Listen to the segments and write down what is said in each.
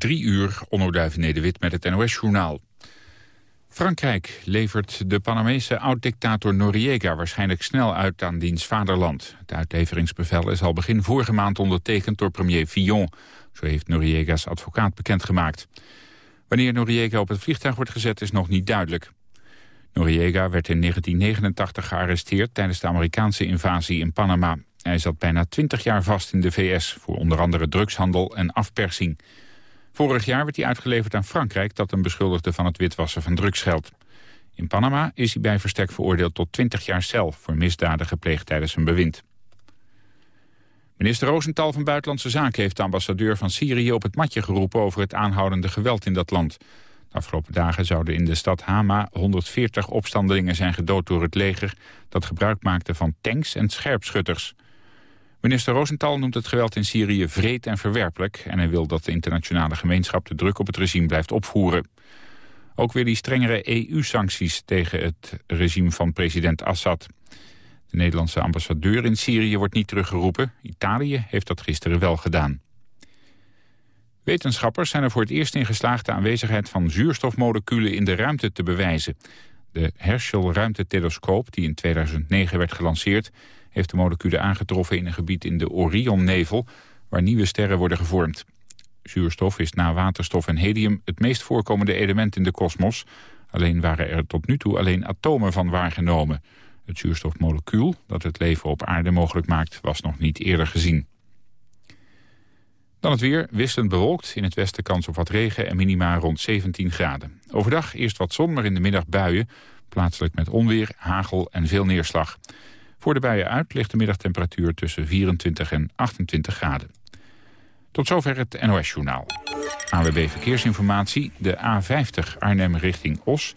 Drie uur, Onno Nederwit met het NOS-journaal. Frankrijk levert de Panamese oud-dictator Noriega waarschijnlijk snel uit aan diens vaderland. Het uitleveringsbevel is al begin vorige maand ondertekend door premier Fillon. Zo heeft Noriega's advocaat bekendgemaakt. Wanneer Noriega op het vliegtuig wordt gezet is nog niet duidelijk. Noriega werd in 1989 gearresteerd tijdens de Amerikaanse invasie in Panama. Hij zat bijna 20 jaar vast in de VS voor onder andere drugshandel en afpersing. Vorig jaar werd hij uitgeleverd aan Frankrijk... dat hem beschuldigde van het witwassen van drugsgeld. In Panama is hij bij verstek veroordeeld tot 20 jaar cel... voor misdaden gepleegd tijdens zijn bewind. Minister Rosenthal van Buitenlandse Zaken heeft de ambassadeur van Syrië op het matje geroepen over het aanhoudende geweld in dat land. De afgelopen dagen zouden in de stad Hama 140 opstandelingen zijn gedood door het leger dat gebruik maakte van tanks en scherpschutters. Minister Rosenthal noemt het geweld in Syrië vreed en verwerpelijk... en hij wil dat de internationale gemeenschap de druk op het regime blijft opvoeren. Ook wil hij strengere EU-sancties tegen het regime van president Assad. De Nederlandse ambassadeur in Syrië wordt niet teruggeroepen. Italië heeft dat gisteren wel gedaan. Wetenschappers zijn er voor het eerst in geslaagd de aanwezigheid van zuurstofmoleculen in de ruimte te bewijzen. De Herschel-ruimtetelescoop, die in 2009 werd gelanceerd, heeft de moleculen aangetroffen in een gebied in de Orionnevel, waar nieuwe sterren worden gevormd. Zuurstof is na waterstof en helium het meest voorkomende element in de kosmos. Alleen waren er tot nu toe alleen atomen van waargenomen. Het zuurstofmolecuul dat het leven op aarde mogelijk maakt was nog niet eerder gezien. Dan het weer, wisselend bewolkt. In het westen kans op wat regen en minima rond 17 graden. Overdag eerst wat zon, maar in de middag buien. Plaatselijk met onweer, hagel en veel neerslag. Voor de buien uit ligt de middagtemperatuur tussen 24 en 28 graden. Tot zover het NOS-journaal. AWB Verkeersinformatie. De A50 Arnhem richting Os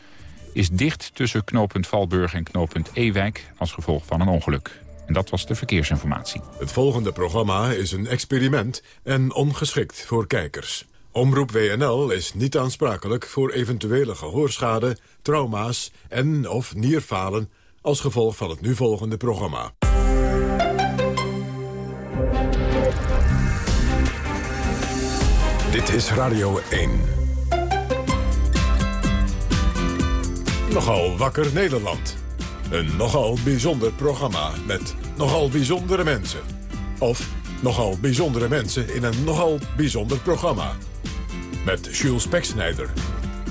is dicht tussen knooppunt Valburg en knooppunt Ewijk... als gevolg van een ongeluk. En dat was de verkeersinformatie. Het volgende programma is een experiment en ongeschikt voor kijkers. Omroep WNL is niet aansprakelijk voor eventuele gehoorschade, trauma's en of nierfalen als gevolg van het nu volgende programma. Dit is Radio 1. Nogal wakker Nederland. Een nogal bijzonder programma met nogal bijzondere mensen. Of nogal bijzondere mensen in een nogal bijzonder programma. Met Jules Peksnijder.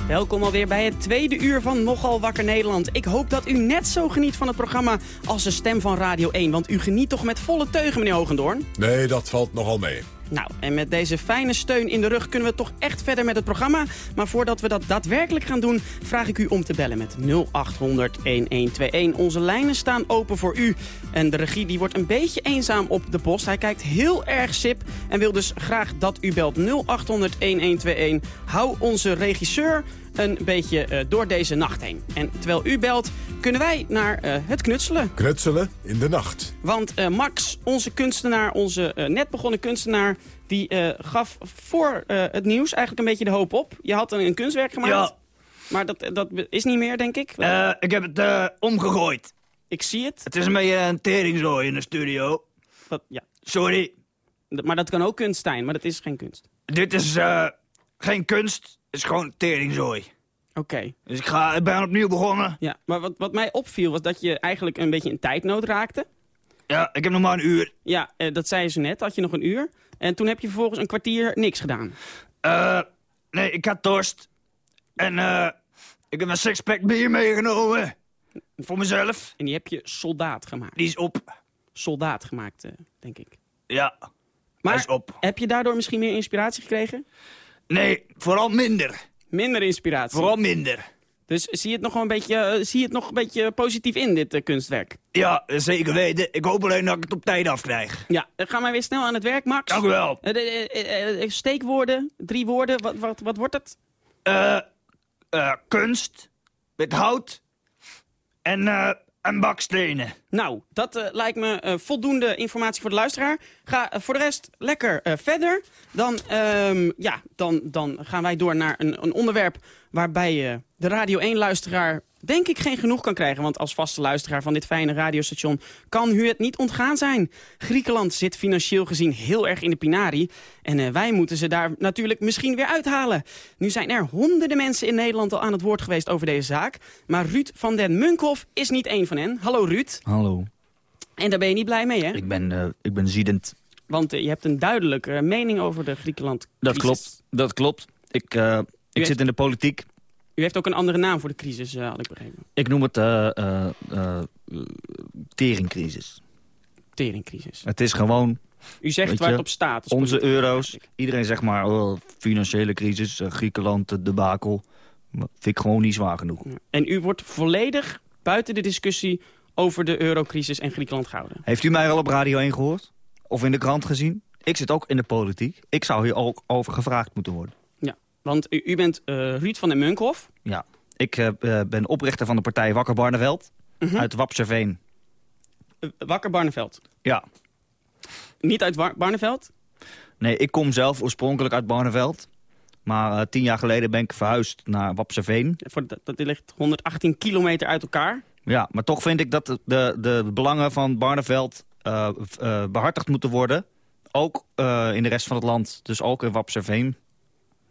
Welkom alweer bij het tweede uur van Nogal Wakker Nederland. Ik hoop dat u net zo geniet van het programma als de stem van Radio 1. Want u geniet toch met volle teugen, meneer Hogendoorn? Nee, dat valt nogal mee. Nou, en met deze fijne steun in de rug kunnen we toch echt verder met het programma. Maar voordat we dat daadwerkelijk gaan doen, vraag ik u om te bellen met 0800-1121. Onze lijnen staan open voor u. En de regie die wordt een beetje eenzaam op de post. Hij kijkt heel erg sip en wil dus graag dat u belt 0800-1121. Hou onze regisseur een beetje uh, door deze nacht heen. En terwijl u belt, kunnen wij naar uh, het knutselen. Knutselen in de nacht. Want uh, Max, onze kunstenaar, onze net begonnen kunstenaar... die gaf voor het nieuws eigenlijk een beetje de hoop op. Je had een, een kunstwerk gemaakt. Ja. Maar dat, dat is niet meer, denk ik. ik heb het omgegooid. Ik zie het. Het is een beetje een teringzooi in de studio. Wat, ja. Sorry. Maar dat kan ook kunst zijn, maar dat is geen kunst. Dit is geen kunst, is gewoon teringzooi. Oké. Dus ik, ga, ik ben opnieuw begonnen. Ja, maar wat, wat mij opviel was dat je eigenlijk een beetje in tijdnood raakte. Ja, ik heb nog maar een uur. Ja, eh, dat zei ze net, had je nog een uur. En toen heb je vervolgens een kwartier niks gedaan. Eh, nee, ik had dorst. En eh, ik heb een sixpack bier meegenomen. Voor mezelf. En die heb je soldaat gemaakt. Die is op. Soldaat gemaakt, eh, denk ik. Ja, maar is op. heb je daardoor misschien meer inspiratie gekregen? Nee, vooral minder. Minder inspiratie? Vooral minder. Dus zie je het nog wel een beetje, uh, zie je het nog een beetje positief in, dit uh, kunstwerk? Ja, zeker weten. Ik hoop alleen dat ik het op tijd afkrijg. Ja, dan gaan wij weer snel aan het werk, Max. Dank u wel. Uh, steekwoorden, drie woorden, wat, wat, wat wordt het? kunst, met hout en en bakstenen. Nou, dat uh, lijkt me uh, voldoende informatie voor de luisteraar. Ga uh, voor de rest lekker verder. Dan, um, ja, dan, dan gaan wij door naar een, een onderwerp waarbij de Radio 1-luisteraar denk ik geen genoeg kan krijgen. Want als vaste luisteraar van dit fijne radiostation kan u het niet ontgaan zijn. Griekenland zit financieel gezien heel erg in de pinari. En uh, wij moeten ze daar natuurlijk misschien weer uithalen. Nu zijn er honderden mensen in Nederland al aan het woord geweest over deze zaak. Maar Ruud van den Munkhoff is niet één van hen. Hallo Ruud. Hallo. En daar ben je niet blij mee, hè? Ik ben, uh, ik ben ziedend. Want uh, je hebt een duidelijke mening over de Griekenland -crisis. Dat klopt, dat klopt. Ik, ik heeft... zit in de politiek. U heeft ook een andere naam voor de crisis, had ik begrepen. Ik noem het teringcrisis. Teringcrisis. Het is gewoon... U zegt waar het op staat. Onze euro's. Iedereen zegt maar, oh, financiële crisis, Griekenland, de debakel. Vind ik gewoon niet zwaar genoeg. Ja. En u wordt volledig buiten de discussie over de eurocrisis en Griekenland gehouden. Heeft u mij al op Radio 1 gehoord? Of in de krant gezien? Ik zit ook in de politiek. Ik zou hier ook over gevraagd moeten worden. Want u, u bent uh, Ruud van den Munkhoff. Ja, ik uh, ben oprichter van de partij Wakker Barneveld. -huh. Uit Wapserveen. Wakker Barneveld? Ja. Niet uit Bar Barneveld? Nee, ik kom zelf oorspronkelijk uit Barneveld. Maar uh, tien jaar geleden ben ik verhuisd naar Wapserveen. Dat, dat ligt 118 kilometer uit elkaar. Ja, maar toch vind ik dat de, de, de belangen van Barneveld uh, uh, behartigd moeten worden. Ook in de rest van het land, dus ook in Wapserveen.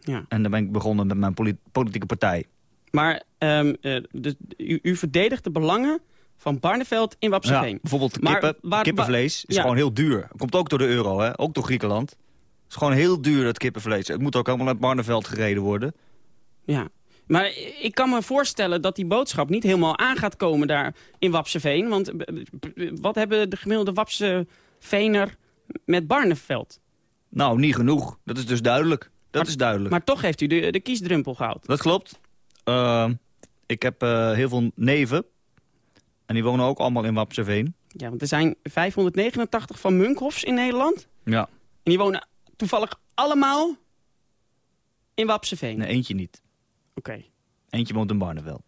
Ja. En dan ben ik begonnen met mijn polit politieke partij. Maar um, dus, u, u, verdedigt de belangen van Barneveld in Wapserveen. Ja, bijvoorbeeld kippen, waar, kippenvlees is ja. gewoon heel duur. Komt ook door de euro, hè? ook door Griekenland. Het is gewoon heel duur, dat kippenvlees. Het moet ook allemaal uit Barneveld gereden worden. Ja, maar ik kan me voorstellen dat die boodschap niet helemaal aan gaat komen daar in Wapseveen. Want wat hebben de gemiddelde Wapseveener met Barneveld? Nou, niet genoeg. Dat is dus duidelijk. Dat maar, is duidelijk. Maar toch heeft u de, de kiesdrumpel gehaald. Dat klopt. Uh, ik heb uh, heel veel neven. En die wonen ook allemaal in Wapseveen. Ja, want er zijn 589 van Munkhofs in Nederland. Ja. En die wonen toevallig allemaal in Wapseveen. Nee, eentje niet. Oké. Okay. Eentje woont in Barneveld.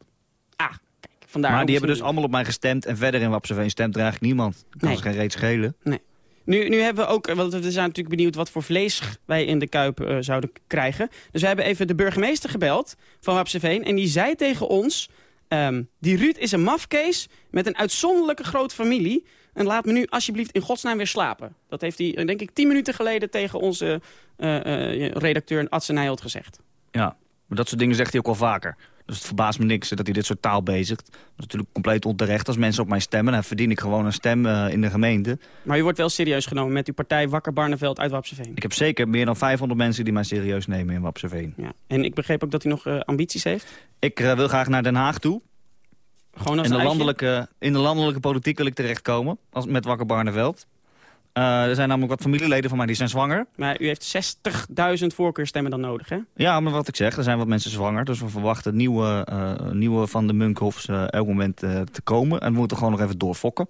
Ah, kijk. Vandaar maar die hebben dus allemaal op mij gestemd. En verder in Wapseveen stemt er eigenlijk niemand. Dat kan nee. geen reet schelen. Nee. Nu, nu hebben we ook, want we zijn natuurlijk benieuwd wat voor vlees wij in de Kuip uh, zouden krijgen. Dus we hebben even de burgemeester gebeld van Wapseveen. En die zei tegen ons, um, die Ruud is een mafkees met een uitzonderlijke grote familie. En laat me nu alsjeblieft in godsnaam weer slapen. Dat heeft hij, denk ik, tien minuten geleden tegen onze uh, redacteur Adse Nijholt gezegd. Ja, maar dat soort dingen zegt hij ook al vaker. Dus het verbaast me niks dat hij dit soort taal bezigt. Dat is natuurlijk compleet onterecht. Als mensen op mij stemmen, dan verdien ik gewoon een stem uh, in de gemeente. Maar u wordt wel serieus genomen met uw partij Wakker Barneveld uit Wapseveen. Ik heb zeker meer dan 500 mensen die mij serieus nemen in Wapseveen. Ja. En ik begreep ook dat u nog uh, ambities heeft? Ik uh, wil graag naar Den Haag toe. Gewoon als in, de landelijke, in de landelijke politiek wil ik terechtkomen als, met Wakker Barneveld. Uh, er zijn namelijk wat familieleden van mij die zijn zwanger. Maar u heeft 60.000 voorkeurstemmen dan nodig, hè? Ja, maar wat ik zeg, er zijn wat mensen zwanger. Dus we verwachten nieuwe, uh, nieuwe van de Munkhofs uh, elk moment te komen. En we moeten gewoon nog even doorfokken.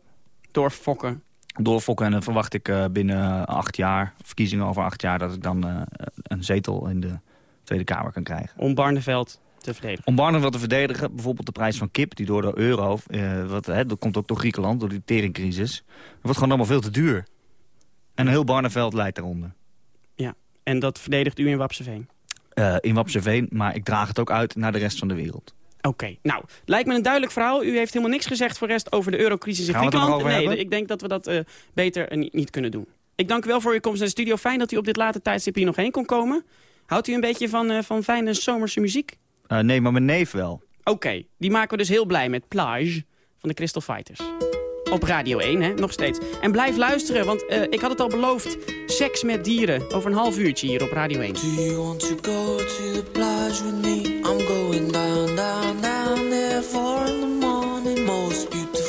Doorfokken? Doorfokken en dan verwacht ik binnen acht jaar, verkiezingen over acht jaar... dat ik dan een zetel in de Tweede Kamer kan krijgen. Om Barneveld te verdedigen? Om Barneveld te verdedigen, bijvoorbeeld de prijs van kip... die door de euro, wat, hè, dat komt ook door Griekenland, door die teringcrisis... dat wordt gewoon allemaal veel te duur. En heel Barneveld leidt daaronder. Ja, en dat verdedigt u in Wapseveen? Uh, in Wapseveen, maar ik draag het ook uit naar de rest van de wereld. Oké, okay. nou, lijkt me een duidelijk verhaal. U heeft helemaal niks gezegd voor rest over de eurocrisis in Griekenland. nee, hebben? ik denk dat we dat uh, beter uh, niet, niet kunnen doen. Ik dank u wel voor uw komst naar de studio. Fijn dat u op dit late tijdstip hier nog heen kon komen. Houdt u een beetje van, van fijne zomerse muziek? nee, maar mijn neef wel. Oké, okay. die maken we dus heel blij met Plage van de Crystal Fighters op Radio 1, hè, nog steeds. En blijf luisteren, want uh, ik had het al beloofd. Seks met dieren, over een half uurtje hier op Radio 1. Do you want to go to the plage with me? I'm going down, down, down there four in the morning. Most beautiful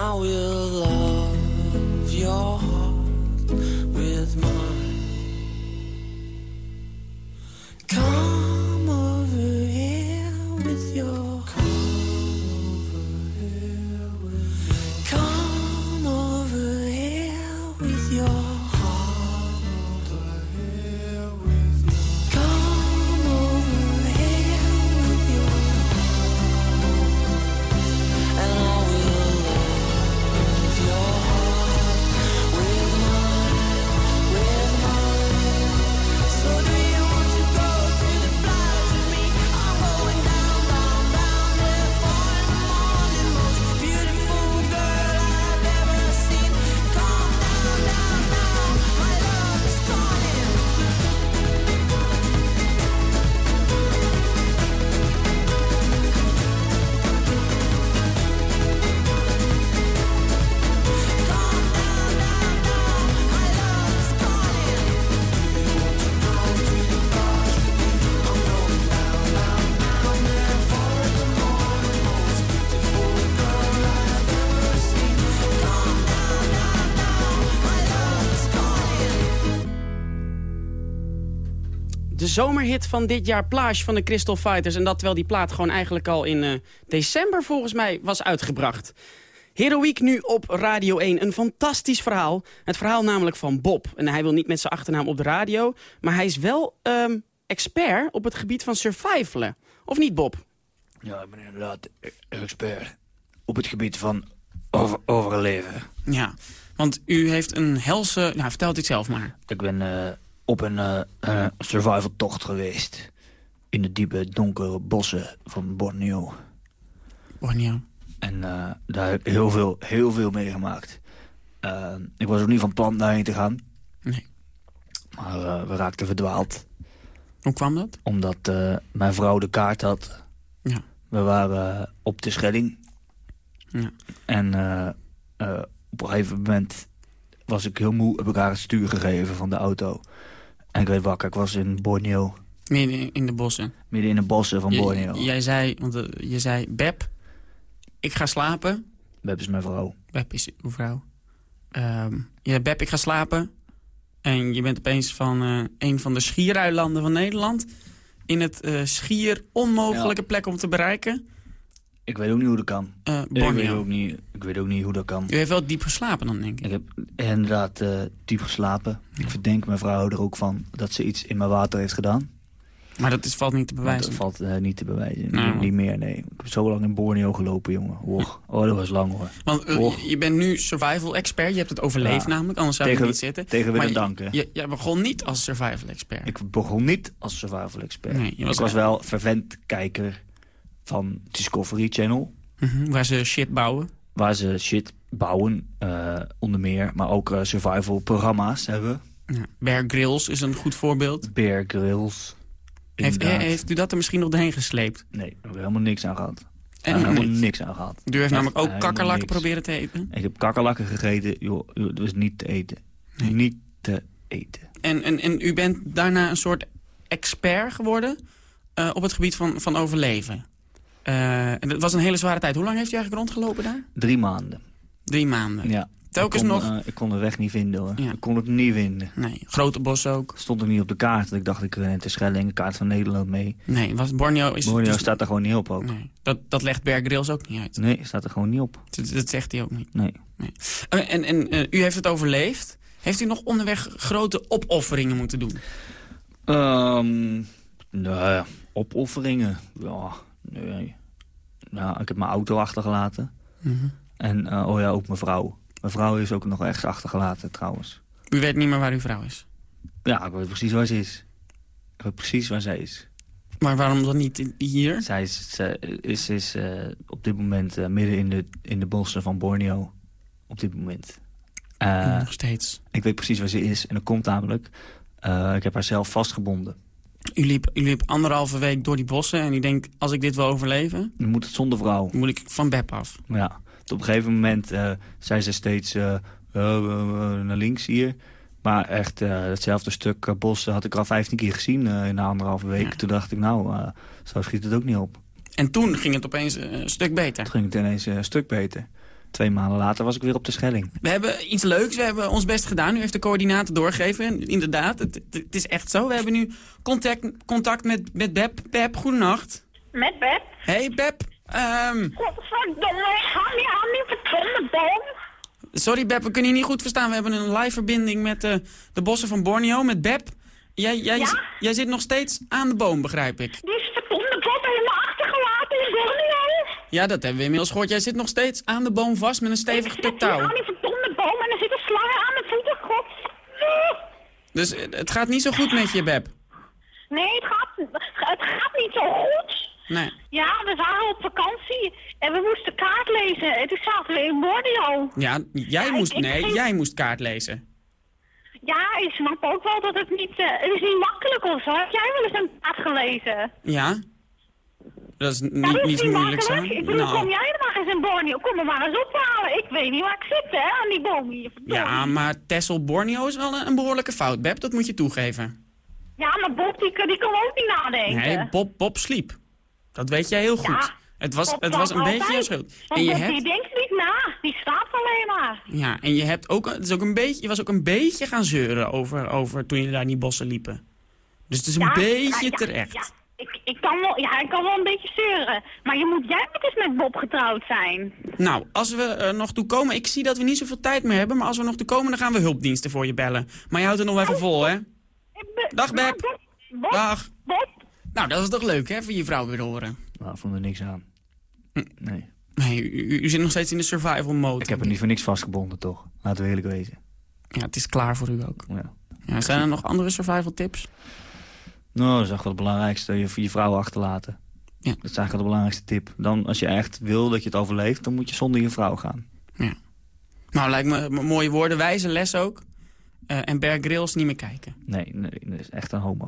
I will love. Zomerhit van dit jaar, Plage van de Crystal Fighters. En dat terwijl die plaat gewoon eigenlijk al in eh, december volgens mij was uitgebracht. Heroïek nu op Radio 1. Een fantastisch verhaal. Het verhaal namelijk van Bob. En hij wil niet met zijn achternaam op de radio. Maar hij is wel ehm, expert op het gebied van survivalen. Of niet, Bob? Ja, ik ben inderdaad expert op het gebied van over, overleven. Ja, want u heeft een helse... Nou, vertelt het zelf maar. Ik ben eh, op een eh, eh, survival tocht geweest. In de diepe, donkere bossen van Borneo. Borneo. En eh, daar heb ik heel veel, heel veel meegemaakt. Eh, ik was ook niet van plan daarheen te gaan. Nee. Maar we raakten verdwaald. Hoe kwam dat? Omdat mijn vrouw de kaart had. Ja. We waren op de Schelling. Ja. En op een gegeven moment was ik heel moe. Heb ik haar het stuur gegeven van de auto. En ik werd wakker. Ik was in Borneo. Midden in de bossen. Midden in de bossen van Je- Borneo. jij zei, want eh, je zei, Beb, ik ga slapen. Beb is mijn vrouw. Beb is uw vrouw. Ehm ja, Beb, ik ga slapen. En je bent opeens van eh, een van de schiereilanden van Nederland. In het eh, schier onmogelijke plek om te bereiken. Ik weet ook niet hoe dat kan. eh Ik weet, ook niet, ik weet ook niet hoe dat kan. U heeft wel diep geslapen dan, denk ik. Ik heb inderdaad eh, diep geslapen. Ik verdenk mijn vrouw er ook van dat ze iets in mijn water heeft gedaan. Maar dat is, valt niet te bewijzen. dat valt eh, niet te bewijzen. Nou, niet, meer, nee. Ik heb zo lang in Borneo gelopen, jongen. Oh, oh dat was lang, hoor. Want Och. je bent nu survival expert. Je hebt het overleefd Ja. namelijk, anders zou je Tegen- niet zitten. tegen Willem je- danken. Je, jij begon niet als survival expert. Ik begon niet als survival expert. Nee, was ik was wel fervent kijker van Discovery Channel. Mhm, waar ze shit bouwen. Waar ze shit bouwen, eh, onder meer. Maar ook eh, survival programma's hebben. Ja. Bear Grylls is een goed voorbeeld. Bear Grylls. Heeft, heeft u dat er misschien nog doorheen gesleept? Nee, daar heb ik helemaal niks aan gehad. En En helemaal niks aan gehad. U heeft namelijk ook kakkerlakken proberen te eten. Ik heb kakkerlakken gegeten, joh, dat was niet te eten. Nee. Niet te eten. En, en, en u bent daarna een soort expert geworden eh, op het gebied van, van overleven. Eh, en dat was een hele zware tijd. Hoe lang heeft u eigenlijk rondgelopen daar? Drie maanden. Drie maanden. Ja. Telkens ik kon, nog... eh, ik kon de weg niet vinden hoor. Ja. Ik kon het niet vinden. nee, grote bos ook. Stond er niet op de kaart. Ik dacht, ik ren te Schelling, een kaart van Nederland mee. Nee, was Borneo is... Borneo staat er gewoon niet op ook. Nee, dat, dat legt Bear Grylls ook niet uit. Nee, staat er gewoon niet op. Dat, dat zegt hij ook niet. Nee. Eh, en en u heeft het overleefd. Heeft u nog onderweg grote opofferingen moeten doen? Ehm nee, opofferingen. Ja, nee. Ja, ik heb mijn auto achtergelaten. En, eh, oh ja, ook mijn vrouw. Mijn vrouw is ook nog echt achtergelaten trouwens. U weet niet meer waar uw vrouw is. Ja, ik weet precies waar ze is. Ik weet precies waar zij is. Maar waarom dan niet hier? Zij is, zij is, is eh, op dit moment eh, midden in de, in de bossen van Borneo. Op dit moment. Eh, Nog steeds. ik weet precies waar ze is. En dat komt namelijk... eh, ik heb haar zelf vastgebonden. U liep, u liep anderhalve week door die bossen en u denkt, als ik dit wil overleven, Nu moet het zonder vrouw. dan moet ik van Beb af. Ja, op een gegeven moment eh, zei ze steeds eh, eh, naar links hier. Maar echt, hetzelfde stuk bos had ik al 15 keer gezien in een anderhalve week. Ja. Toen dacht ik, nou, zo schiet het ook niet op. En toen ging het opeens een stuk beter. Toen ging het ineens een stuk beter. Twee maanden later was ik weer op de Schelling. We hebben iets leuks, we hebben ons best gedaan. U heeft de coördinaten doorgegeven. En inderdaad, het, het- is echt zo. We hebben nu contact, contact met, met Beb. Beb, goedenacht. Met Beb? Hey Beb, ehm, Godverdomme, ga niet aan die verdomme boom. sorry Beb, we kunnen je niet goed verstaan. We hebben een live verbinding met eh, de bossen van Borneo, met Beb. Jij, jij, Ja? jij zit nog steeds aan de boom, begrijp ik. Die verdomme boom helemaal achtergelaten in Borneo. Ja, dat hebben we inmiddels gehoord. Jij zit nog steeds aan de boom vast met een stevig Ik hier touw. aan die verdomme boom en er zitten slangen aan mijn voeten, god. Dus eh, het gaat niet zo goed met je, Beb. Nee, het gaat, het gaat niet zo goed. Nee. Ja, we waren op vakantie en we moesten kaart lezen. En toen zaten we in Borneo. Ja, jij Ja, moest, ik- ik nee, jij moest kaart lezen. Ja, ik snap ook wel dat het niet... eh, het is niet makkelijk of zo. Heb jij wel eens een kaart gelezen? Ja? Dat is niet, dat is niets niet moeilijks, hè? makkelijk. Ik bedoel, kom Nou, jij er maar eens in Borneo? Kom me maar eens ophalen. Ik weet niet waar ik zit, hè, aan die boom hier. ja, maar Tessel Borneo is wel een, een behoorlijke fout, Beb. Dat moet je toegeven. Ja, maar Bob, die, kan- die kan ook niet nadenken. Nee, Bob, Bob sliep. Dat weet jij heel goed. Ja, het was, Bob het was een beetje jouw schuld. Want En je Bob, die hebt, denkt niet na. Die slaapt alleen maar. ja, en je, hebt ook, het is ook een beetje, je was ook een beetje gaan zeuren over, over toen je daar in die bossen liepen. Dus het is een Ja, beetje ja, terecht. Ja, ik, ik, kan wel, ja, ik kan wel een beetje zeuren. Maar je moet jij moet eens met Bob getrouwd zijn. Nou, als we er nog toe komen, ik zie dat we niet zoveel tijd meer hebben, maar als we nog toe komen, dan gaan we hulpdiensten voor je bellen. Maar je houdt het nog even vol, hè? Dag, Beb. Bob, Dag. Bob, Nou, dat is toch leuk, hè, voor je vrouw weer te horen. Nou, vond er niks aan. Hm. Nee. Nee, u, u- u zit nog steeds in de survival mode. Ik heb er niet voor niks vastgebonden, toch? Laten we eerlijk wezen. Ja, het is klaar voor u ook. Ja. Ja, zijn er nog andere survival tips? Nou, dat is echt wel het belangrijkste. Je voor je vrouw achterlaten. Ja. Dat is eigenlijk de belangrijkste tip. Dan, als je echt wil dat je het overleeft, dan moet je zonder je vrouw gaan. Nou, lijkt me mooie woorden, wijze les ook. Eh, en Bear Grylls niet meer kijken. Nee, nee, dat is echt een homo.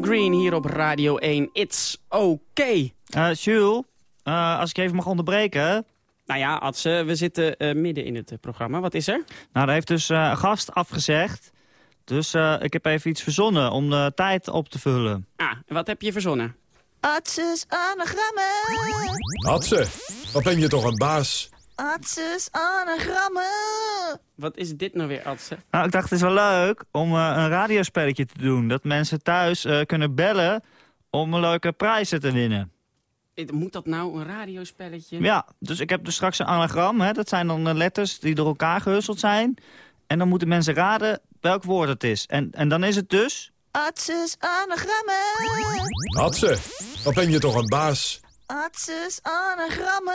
Green hier op Radio 1. It's okay. Eh Jules, eh, als ik even mag onderbreken. Nou ja, Adse, we zitten eh, midden in het programma. Wat is er? Nou, daar heeft dus eh, een gast afgezegd. Dus eh, ik heb even iets verzonnen om de tijd op te vullen. Ah, en wat heb je verzonnen? Atses anagrammen. Hatse, wat ben je toch een baas? Atses anagrammen. Wat is dit nou weer, Adse? Nou, ik dacht het is wel leuk om eh, een radiospelletje te doen. Dat mensen thuis eh, kunnen bellen om een leuke prijzen te winnen. Moet dat nou een radiospelletje? Ja, dus ik heb dus straks een anagram. Hè? Dat zijn dan eh, letters die door elkaar gehusteld zijn. En dan moeten mensen raden welk woord het is. En, en dan is het dus... Atses anagrammen. Hatse, wat ben je toch een baas? Atses anagrammen.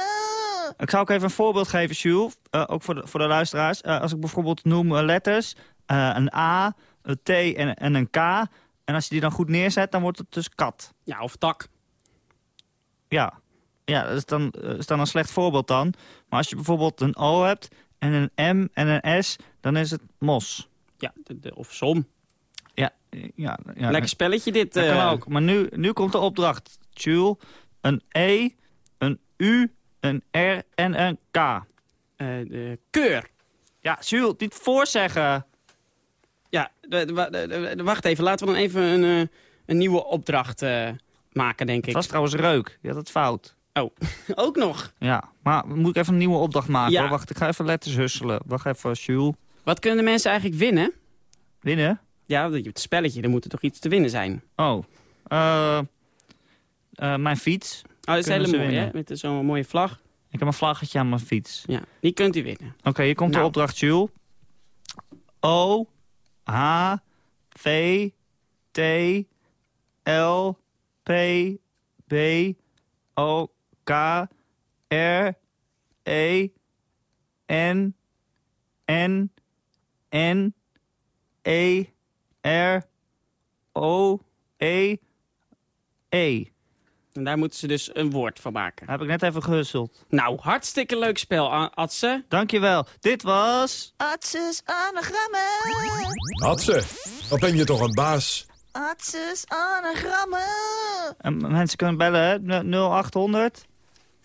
Ik zou ook even een voorbeeld geven, Jules. Eh, ook voor de, voor de luisteraars. Eh, als ik bijvoorbeeld noem eh, letters. eh, een A, een T en, en een K. En als je die dan goed neerzet, dan wordt het dus kat. Ja, of tak. Ja, ja dat is dan, is dan een slecht voorbeeld dan. Maar als je bijvoorbeeld een O hebt en een M en een S, dan is het mos. Ja, de, de- of som. Ja, ja, ja Lekker spelletje dit. Dat kan ook. Maar nu, nu komt de opdracht. Jules, een E, een U, een R en een K. Eh, de keur. Ja, Jules, niet voorzeggen. Ja, wacht even. Laten we dan even een, eh, een nieuwe opdracht eh, maken, denk ik. was trouwens reuk. Je had het fout. Oh, ook nog. Ja, maar moet ik even een nieuwe opdracht maken? Ja. Wacht, ik ga even letters husselen. Wacht even, Jules. Wat kunnen de mensen eigenlijk winnen? Winnen? Ja, het spelletje, er moet er toch iets te winnen zijn. Oh. Eh, eh, mijn fiets. Oh, dat is Kunnen hele ze mooi, hè? Met zo'n mooie vlag. Ik heb een vlaggetje aan mijn fiets. Ja, die kunt u winnen. Oké, hier komt Nou. de opdracht, Jules. O, H, V, T, L, P, B, O, K, R, E, N, N, N, E, R, O, E, E. En daar moeten ze dus een woord van maken. Heb ik net even gehusteld. Nou, hartstikke leuk spel, Adse. Dankjewel. Dit was... Atses anagrammen. Hatse, wat ben je toch een baas? Atses anagrammen. En mensen kunnen bellen, hè? 0800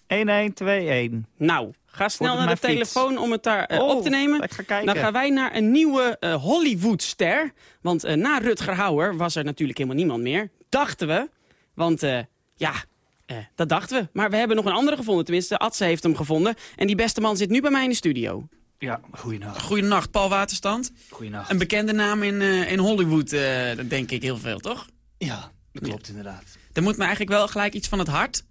1121. Nou, ga snel naar de fiets? telefoon om het daar eh, Oh, op te nemen. ik ga kijken. Dan gaan wij naar een nieuwe eh, Hollywoodster. Want eh, na Rutger Hauer was er natuurlijk helemaal niemand meer. Dachten we. Want eh, ja, eh, dat dachten we. Maar we hebben nog een andere gevonden. Tenminste, Adse heeft hem gevonden. En die beste man zit nu bij mij in de studio. Ja, goeienacht. Goedenacht, Paul Waterstand. Goeienacht. Een bekende naam in, eh, in Hollywood, eh, dat denk ik heel veel, toch? Ja, dat klopt inderdaad. Er moet me eigenlijk wel gelijk iets van het hart.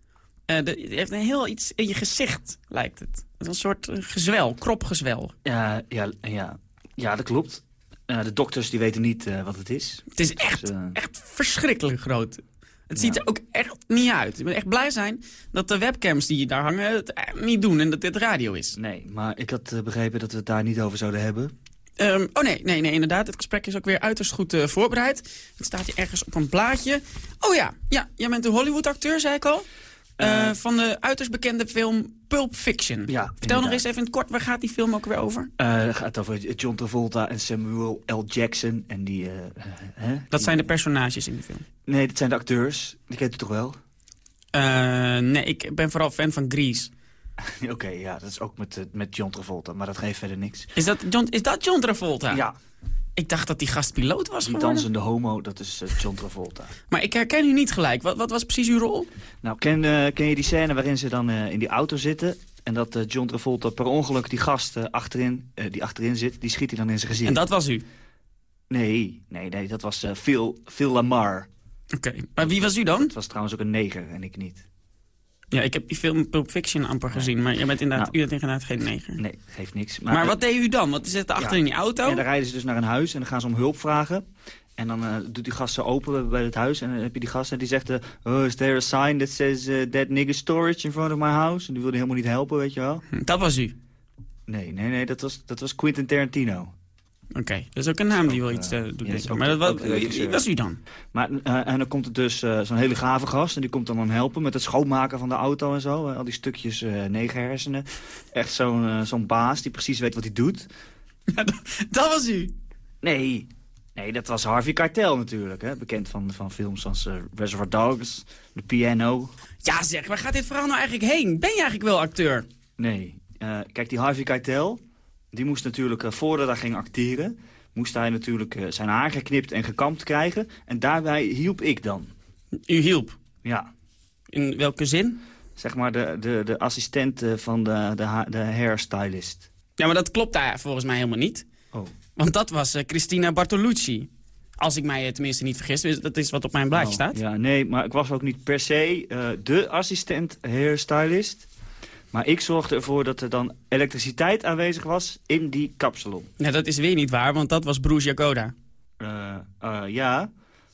Eh, de- je heeft een heel iets in je gezicht, lijkt het. Het is een soort eh, gezwel, kropgezwel. Ja, ja, ja, ja dat klopt. Eh, de dokters die weten niet eh, wat het is. Het is echt, Dus, eh, echt verschrikkelijk groot. Het ziet Ja. er ook echt niet uit. Ik ben echt blij zijn dat de webcams die daar hangen het niet doen en dat dit radio is. Nee, maar ik had eh, begrepen dat we het daar niet over zouden hebben. Ehm, oh nee, nee, nee, inderdaad. Het gesprek is ook weer uiterst goed eh, voorbereid. Het staat hier ergens op een blaadje. Oh ja, ja jij bent een Hollywood-acteur, zei ik al. Eh, van de uiterst bekende film Pulp Fiction. Ja, Vertel nog eens even in het kort, waar gaat die film ook weer over? Eh, het gaat over John Travolta en Samuel L. Jackson. En die, eh, hè? Dat Die- zijn de personages in die film. Nee, dat zijn de acteurs. Die kent u toch wel? Nee, ik ben vooral fan van Grease. Oké, ja, dat is ook met, met John Travolta. Maar dat geeft verder niks. Is dat John, is dat John Travolta? Ja, Ik dacht dat die gast piloot was die geworden. dansende homo, dat is eh, John Travolta. Maar ik herken u niet gelijk. Wat, wat was precies uw rol? Nou, ken, eh, ken je die scène waarin ze dan eh, in die auto zitten... en dat John Travolta per ongeluk die gast achterin, die achterin zit... die schiet hij dan in zijn gezicht. En dat was u. Nee, nee, nee, dat was Phil, Phil Lamar. Oké, maar wie was u dan? Het was trouwens ook een neger en ik niet. Ja, ik heb die film Pulp Fiction amper gezien, maar jij bent inderdaad, Nou. u bent inderdaad geen neger. Nee, geeft niks. Maar, eh, wat deed u dan? Want u zit achter ja. in die auto. En dan rijden ze dus naar een huis en dan gaan ze om hulp vragen. En dan eh, doet die gast zo open bij het huis. En dan heb je die gast en die zegt... eh, oh, is there a sign that says eh, that nigger storage in front of my house? En die wilde helemaal niet helpen, weet je wel. Dat was u. Nee, nee, nee, dat was, dat was Quentin Tarantino. Oké, dat is ook een naam die wel iets eh, eh, doet. ja, is maar dat, wat, wie was u dan? Maar eh, en dan komt er dus eh, zo'n hele gave gast... en die komt dan dan helpen met het schoonmaken van de auto en zo. Eh, al die stukjes eh negerhersenen. Echt zo'n eh, zo'n baas die precies weet wat hij doet. dat was u. Nee, Nee, dat was Harvey Keitel natuurlijk. Hè? Bekend van, van films als eh, Reservoir Dogs, The Piano. Ja zeg, waar gaat dit verhaal nou eigenlijk heen? Ben je eigenlijk wel acteur? Nee, eh, kijk, die Harvey Keitel... die moest natuurlijk, eh, voordat hij ging acteren... moest hij natuurlijk eh, zijn haar geknipt en gekamd krijgen. En daarbij hielp ik dan. U hielp. Ja, In welke zin? zeg maar de, de, de assistent eh, van de, de, de hairstylist. Ja, maar dat klopt daar volgens mij helemaal niet. Oh. Want dat was Christina Bartolucci. Als ik mij tenminste niet vergis, dus dat is wat op mijn blaadje Oh, staat. Ja, nee, maar ik was ook niet per se eh, de assistent hairstylist. Maar ik zorgde ervoor dat er dan elektriciteit aanwezig was in die kapsalon. Ja, dat is weer niet waar, want dat was Bruce Jagoda. Eh, eh, ja,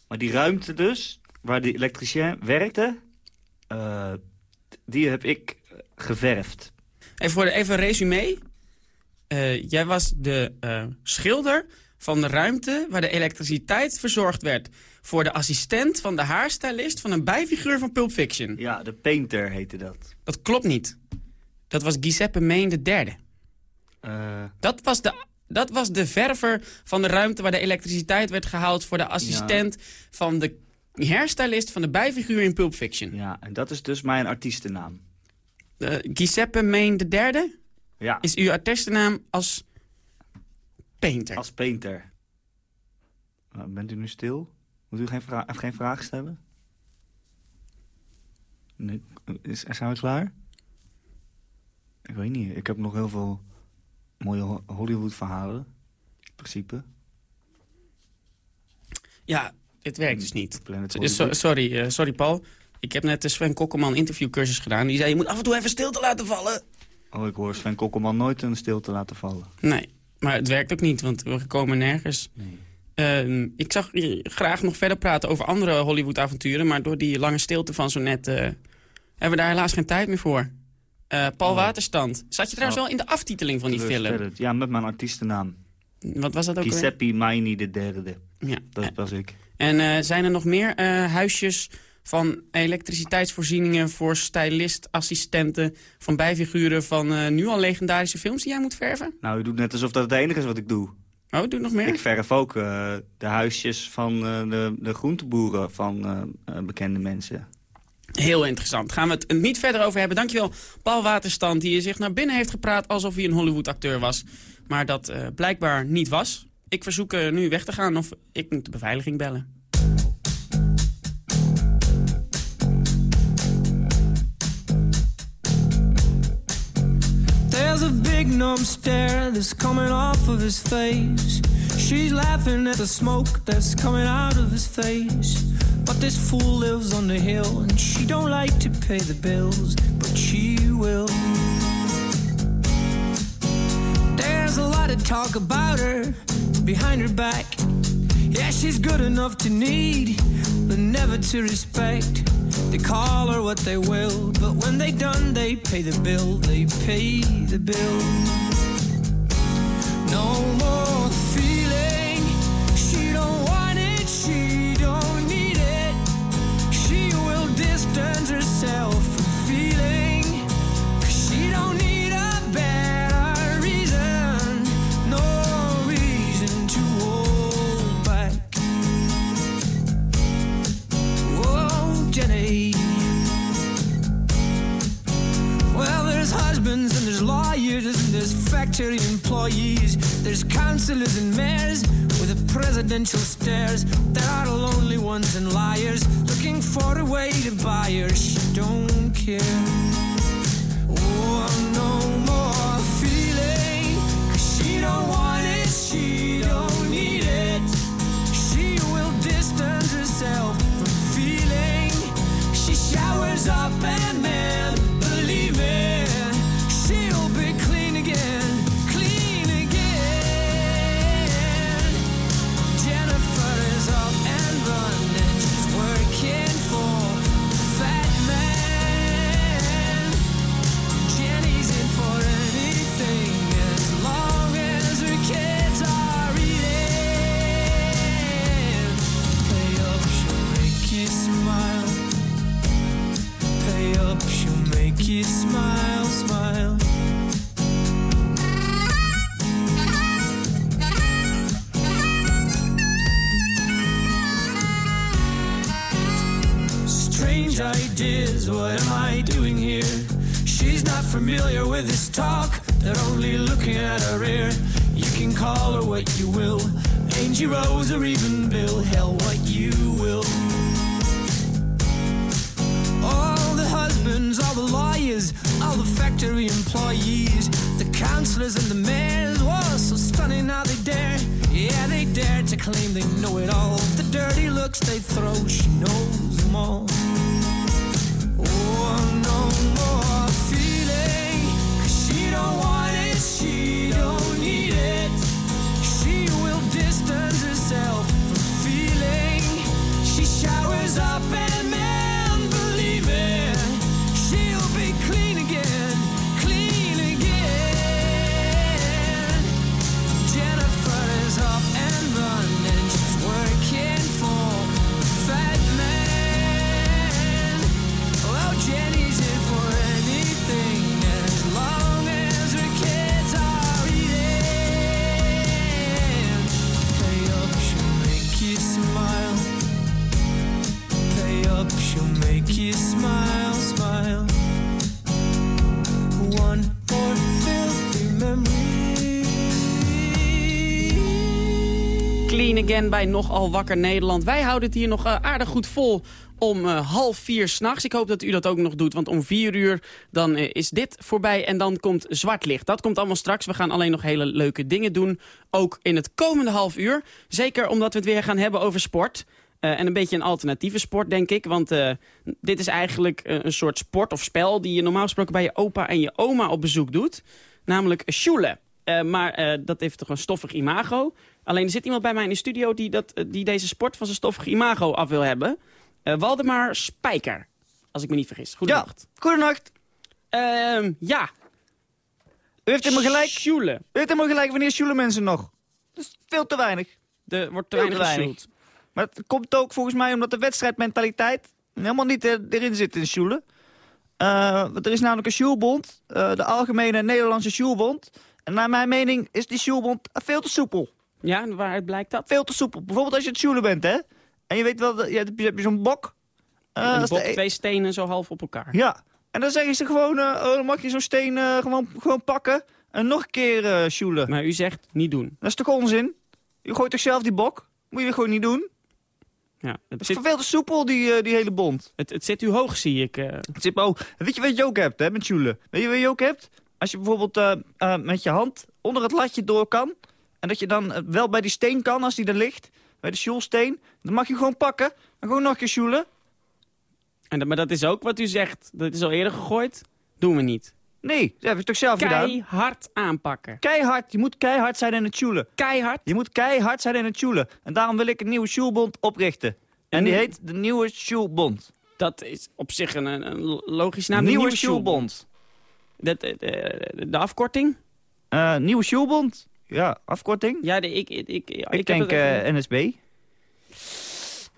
maar die ruimte dus, waar die elektricien werkte, eh, die heb ik geverfd. Even voor de, even een resume. Jij was de schilder van de ruimte waar de elektriciteit verzorgd werd. Voor de assistent van de haarstylist van een bijfiguur van Pulp Fiction. Ja, de painter heette dat. Dat klopt niet. Dat was Giuseppe Main de derde. Eh, Dat was, de, dat was de verver van de ruimte waar de elektriciteit werd gehaald... voor de assistent van de hairstylist van de bijfiguur in Pulp Fiction. ja, en dat is dus mijn artiestennaam. Eh, Giuseppe Main de derde Ja, is uw artiestennaam als painter. als painter. Nou, bent u nu stil? Moet u geen, vra geen vraag stellen? Nee, is, zijn we klaar? Ik weet niet. Ik heb nog heel veel mooie Ho- Hollywood-verhalen. In principe. Ja, dit werkt dus niet. Eh, so- sorry, eh, sorry Paul. Ik heb net de Sven Kokkelman interviewcursus gedaan. Die zei, je moet af en toe even stilte laten vallen. Oh, ik hoor Sven Kokkelman nooit een stilte laten vallen. Nee, maar het werkt ook niet, want we komen nergens. Nee. Ehm, ik zag graag nog verder praten over andere Hollywood-avonturen... maar door die lange stilte van zo net eh, hebben we daar helaas geen tijd meer voor. Eh, Paul Oh. Waterstand. Zat je trouwens Oh. wel in de aftiteling van die film? Ja, met mijn artiestennaam. Wat was dat ook? Giuseppe Maini de derde. Ja. Dat was ik. En eh, zijn er nog meer eh, huisjes van elektriciteitsvoorzieningen... voor stylist, assistenten, van bijfiguren... van eh, nu al legendarische films die jij moet verven? Nou, u doet net alsof dat het enige is wat ik doe. Oh, doe nog meer? Ik verf ook eh, de huisjes van eh, de, de groenteboeren van eh, eh, bekende mensen. Heel interessant. Gaan we het niet verder over hebben. Dankjewel, Paul Waterstand, die zich naar binnen heeft gepraat... alsof hij een Hollywood-acteur was. Maar dat eh, blijkbaar niet was. Ik verzoek eh, nu weg te gaan of ik moet de beveiliging bellen. There's a big numb stare that's coming off of his face. She's laughing at the smoke that's coming out of his face. But this fool lives on the hill and she don't like to pay the bills, but she will. There's a lot of talk about her behind her back. Yeah, she's good enough to need, but never to respect. They call her what they will, but when they done, they pay the bill. They pay the bill. Councillors and mayors with the presidential stares. There are the lonely ones and liars looking for a way to buy her. She don't care. What am I doing here? She's not familiar with this talk, they're only looking at her ear. You can call her what you will, Angie Rose or even Bill, hell, what you will. All the husbands, all the lawyers, all the factory employees, the councillors and the mayors, whoa, so stunning how they dare. Yeah, they dare to claim they know it all. The dirty looks they throw, she knows them all. No more. Feeling, 'cause she don't want Again bij Nogal Wakker Nederland. Wij houden het hier nog eh, aardig goed vol om eh, half vier s'nachts. Ik hoop dat u dat ook nog doet, want om vier uur dan eh, is dit voorbij en dan komt Zwart Licht. Dat komt allemaal straks. We gaan alleen nog hele leuke dingen doen, ook in het komende half uur. Zeker omdat we het weer gaan hebben over sport. En een beetje een alternatieve sport, denk ik. Want dit is eigenlijk een soort sport of spel... die je normaal gesproken bij je opa en je oma op bezoek doet. Namelijk Schule. Eh, maar dat heeft toch een stoffig imago. Alleen er zit iemand bij mij in de studio... die, dat, eh, die deze sport van zijn stoffig imago af wil hebben. Eh, Waldemar Spijker, als ik me niet vergis. Goedenacht. Goedenacht. Ehm, ja. U heeft helemaal gelijk. Schule. U heeft helemaal gelijk. Wanneer sjoelen mensen nog? Dat is veel te weinig. Er wordt te Veel weinig. Maar het komt ook volgens mij omdat de wedstrijdmentaliteit helemaal niet eh, erin zit in sjoelen. Want er is namelijk een sjoelbond, de Algemene Nederlandse Sjoelbond. En naar mijn mening is die sjoelbond veel te soepel. Ja, waaruit blijkt dat? Veel te soepel. Bijvoorbeeld als je het sjoelen bent, hè. En je weet wel, dat- je hebt, je zo'n bok. De bok, e- twee stenen zo half op elkaar. Ja. En dan zeggen ze gewoon, eh, oh, dan mag je zo'n steen eh, gewoon, gewoon pakken en nog een keer eh sjoelen. Maar u zegt niet doen. Dat is toch onzin? Je gooit toch zelf die bok? Moet je gewoon niet doen? Ja, het, is zit, veel te soepel, die, die hele bond. het, het zit u hoog, zie ik. Het zit ook- Weet je wat je ook hebt, hè, met sjoelen? Weet je wat je ook hebt? Als je bijvoorbeeld met je hand onder het latje door kan... en dat je dan eh, wel bij die steen kan als die er ligt... bij de sjoelsteen, dan mag je gewoon pakken... en gewoon nog een keer sjoelen. En dat, maar dat is ook wat u zegt. Dat is al eerder gegooid. Doen we niet. Nee, dat heb toch zelf gedaan? Keihard aanpakken. Keihard, je moet keihard zijn in het sjoelen. Keihard. Je moet keihard zijn in het sjoelen. En daarom wil ik een nieuwe sjoelbond oprichten. En die heet de Nieuwe Sjoelbond. Dat is op zich een, een, logisch naam. De Nieuwe nieuwe Sjoelbond. Sjoelbond. Dat, eh, de, de afkorting? Eh, nieuwe Sjoelbond. Ja, afkorting. Ja, de, ik, ik, ik, Ik, denk even- eh, NSB.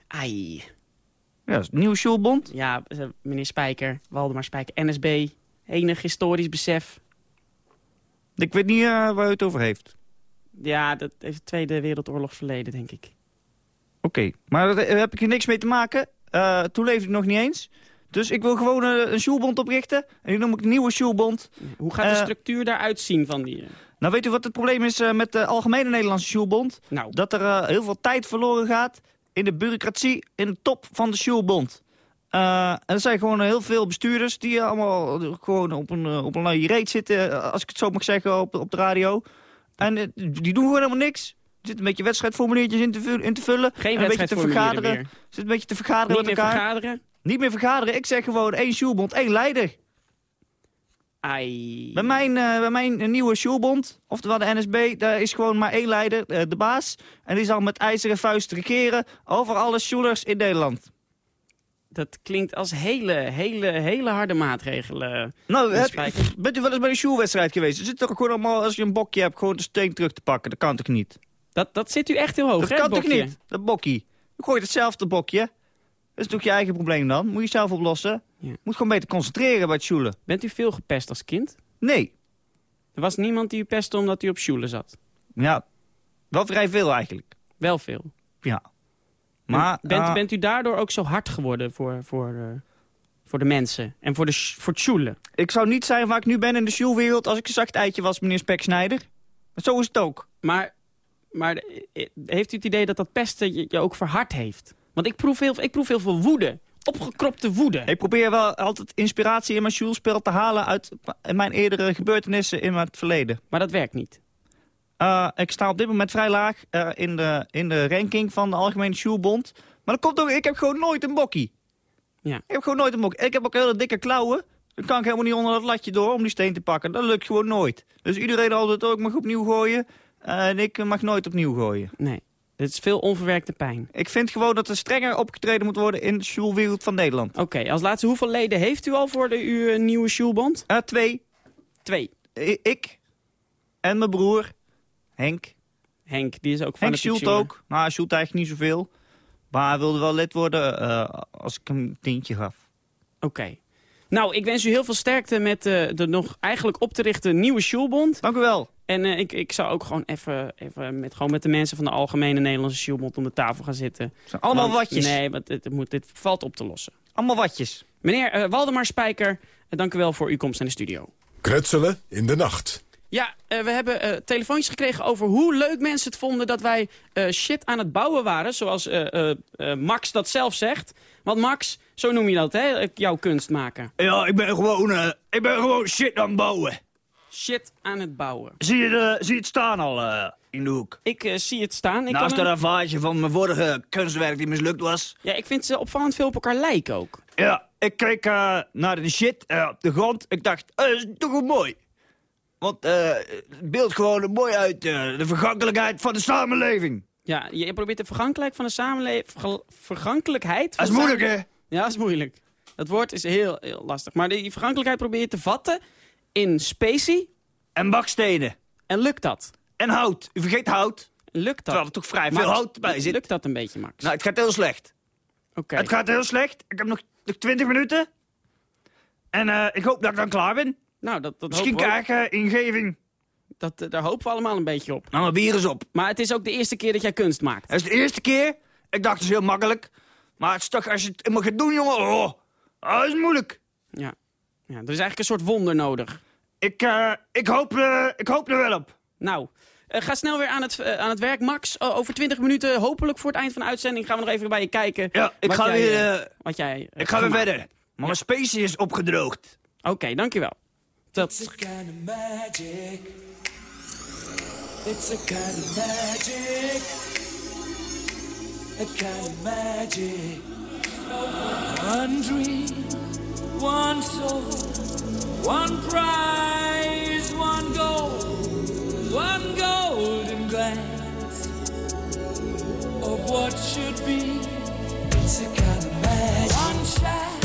Ai. Ja, de Nieuwe Sjoelbond. Ja, eh, meneer Spijker, Waldemar Spijker, NSB. Enig historisch besef. Ik weet niet eh, waar u het over heeft. Ja, dat heeft de Tweede Wereldoorlog verleden, denk ik. Oké, maar daar heb ik er niks mee te maken. Toen leefde ik nog niet eens. Dus ik wil gewoon een Sjoelbond oprichten. En die noem ik Nieuwe Sjoelbond. Hoe gaat de structuur daaruit zien van die... eh, Nou, weet u wat het probleem is eh, met de Algemene Nederlandse Sjoelbond? Nou, Dat er eh, heel veel tijd verloren gaat in de bureaucratie in de top van de Sjoelbond. Eh, en er zijn gewoon heel veel bestuurders die allemaal gewoon op een, eh, op een reet zitten, eh, als ik het zo mag zeggen, op, op de radio. En eh, die doen gewoon helemaal niks. Er zitten een beetje wedstrijdformuliertjes in te, in te vullen. geen en een beetje te vergaderen. meer. Zit een beetje te vergaderen Niet met meer elkaar. vergaderen? Niet meer vergaderen. Ik zeg gewoon één Sjoelbond, één leider. Ai. Bij mijn, eh, bij mijn nieuwe Sjoelbond, oftewel de NSB, daar is gewoon maar één leider, eh, de baas. En die zal met ijzeren vuist regeren over alle Sjoelers in Nederland. Dat klinkt als hele, hele, hele harde maatregelen. Nou, bent u wel eens bij een Sjoelwedstrijd geweest? Er zit toch gewoon allemaal, als je een bokje hebt, gewoon de steen terug te pakken. Dat kan toch niet? Dat, dat zit u echt heel hoog, dat hè, kan toch niet? Dat bokkie. Je gooit hetzelfde bokje. Dat is toch je eigen probleem dan? Moet je zelf oplossen. Ja. Moet gewoon beter concentreren bij het sjoelen. Bent u veel gepest als kind? Nee. Er was niemand die u pestte omdat u op schoelen zat? Ja, wel vrij veel eigenlijk. Wel veel. Ja. Maar, bent, eh, bent u daardoor ook zo hard geworden voor... voor eh, Voor de mensen en voor, de, voor het sjoelen. Ik zou niet zijn waar ik nu ben in de shoelwereld als ik een zacht eitje was, meneer Speksnijder. Maar zo is het ook. Maar, maar eh, heeft u het idee dat dat pesten je, je ook verhard heeft? Want ik proef, heel, ik proef heel veel woede. Opgekropte woede. Ik probeer wel altijd inspiratie in mijn shoelspel te halen uit mijn eerdere gebeurtenissen in het verleden. Maar dat werkt niet. Uh, ik sta op dit moment vrij laag uh, in, de, in de ranking van de Algemene Shoelbond. Maar dat komt ook, ik heb gewoon nooit een bokkie. Ja. Ik heb gewoon nooit een bokkie. Ik heb ook hele dikke klauwen. Dan kan ik helemaal niet onder dat latje door om die steen te pakken. Dat lukt gewoon nooit. Dus iedereen altijd ook mag opnieuw gooien. Uh, en ik mag nooit opnieuw gooien. Nee. Dit is veel onverwerkte pijn. Ik vind gewoon dat er strenger opgetreden moet worden in de shoelwereld van Nederland. Oké, okay, als laatste, hoeveel leden heeft u al voor de, uw nieuwe shoelbond? Uh, twee. Twee. I ik en mijn broer, Henk. Henk, die is ook van Henk shoelt ook. Nou, hij eigenlijk niet zoveel. Maar hij wilde wel lid worden uh, als ik hem een tientje gaf. Oké. Okay. Nou, ik wens u heel veel sterkte met uh, de nog eigenlijk op te richten nieuwe shoelbond. Dank u wel. En uh, ik, ik zou ook gewoon even, even met, gewoon met de mensen van de Algemene Nederlandse Shoelbond om de tafel gaan zitten. Zijn allemaal Want, watjes. Nee, want dit, moet, dit valt op te lossen. Allemaal watjes. Meneer uh, Waldemar Spijker, dank u wel voor uw komst in de studio. Kretselen in de nacht. Ja, uh, we hebben uh, telefoontjes gekregen over hoe leuk mensen het vonden dat wij uh, shit aan het bouwen waren. Zoals Max dat zelf zegt. Want Max, zo noem je dat, hè? Jouw kunst maken. Ja, ik ben gewoon, ik ben gewoon shit aan het bouwen. Shit aan het bouwen. Zie je, de, zie je het staan al in de hoek? Ik zie het staan. Ik Naast de ravage van mijn vorige kunstwerk die mislukt was. Ja, ik vind ze opvallend veel op elkaar lijken ook. Ja, ik keek naar de shit op de grond. Ik dacht, dat is toch wel mooi. Want het beeldt gewoon er mooi uit, de vergankelijkheid van de samenleving. Ja, je probeert de vergankelijkheid van de samenleving... Vergankelijkheid Dat is moeilijk, hè? Ja, dat is moeilijk. Dat woord is heel, heel lastig. Maar die vergankelijkheid probeer je te vatten in specie. En bakstenen. En lukt dat? En hout. U vergeet hout. Lukt dat? Terwijl er toch vrij Max, veel hout bij zit. Lukt dat een beetje, Max? Nou, het gaat heel slecht. Oké. Okay. Het gaat heel slecht. Ik heb nog, nog 20 minuten. En uh, ik hoop dat ik dan klaar ben. Nou, dat, dat Misschien krijg ik uh, ingeving. Dat, uh, daar hopen we allemaal een beetje op. Nou, mijn bier is op. Maar het is ook de eerste keer dat jij kunst maakt. Het is de eerste keer. Ik dacht, het is heel makkelijk. Maar het is toch, als je het helemaal gaat doen, jongen, oh, dat is moeilijk. Ja. ja, er is eigenlijk een soort wonder nodig. Ik, uh, ik, hoop, uh, ik hoop er wel op. Nou, uh, ga snel weer aan het, aan het werk, Max. over 20 minuten, hopelijk voor het eind van de uitzending, gaan we nog even bij je kijken. Ja, ik ga jij, weer, wat jij, ik ga weer verder. Maar ja. mijn specie is opgedroogd. Oké, okay, dankjewel. Dat... It's a kind of magic. It's a kind of magic. A kind of magic. One dream, one soul, one prize, one goal, one golden glance of what should be. It's a kind of magic. One shaft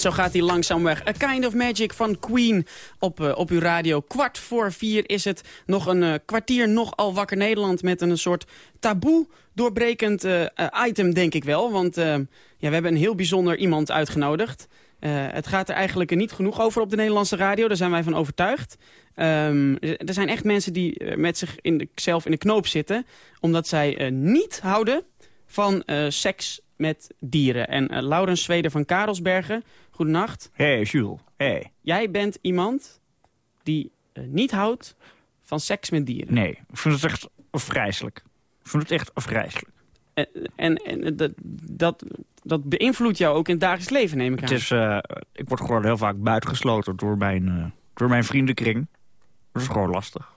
En zo gaat hij langzaam weg. A Kind of Magic van Queen op, eh, op uw radio. Kwart voor vier is het nog een eh, kwartier nog al wakker Nederland... met een soort taboe doorbrekend eh, item, denk ik wel. Want ja, we hebben een heel bijzonder iemand uitgenodigd. Het gaat er eigenlijk niet genoeg over op de Nederlandse radio. Daar zijn wij van overtuigd. Ehm, er zijn echt mensen die met zichzelf in de knoop zitten... omdat zij niet houden van seks met dieren. En eh, Laurens Zweder van Karelsbergen, goedenacht. Hey, Jules. Hey. Jij bent iemand die eh, niet houdt van seks met dieren. Nee, ik vind het echt afgrijzelijk. Ik vind het echt afgrijzelijk. En en eh, dat, dat, dat beïnvloedt jou ook in het dagelijks leven, neem ik aan. Het is, eh, ik word gewoon heel vaak buitengesloten door mijn, eh, door mijn vriendenkring. Dat is gewoon lastig.